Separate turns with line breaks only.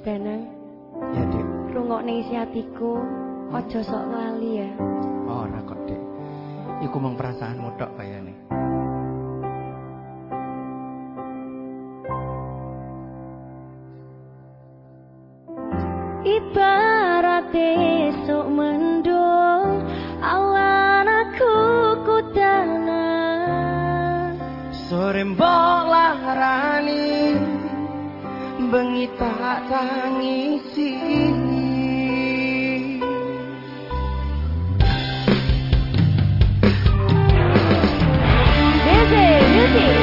Danang.
Ya, Dik.
Rungokne isi atiku, aja sok lali ya.
Oh, ora kok, Dik. Iku mung perasaanmu tok kayane. bengi tak tangisi Music.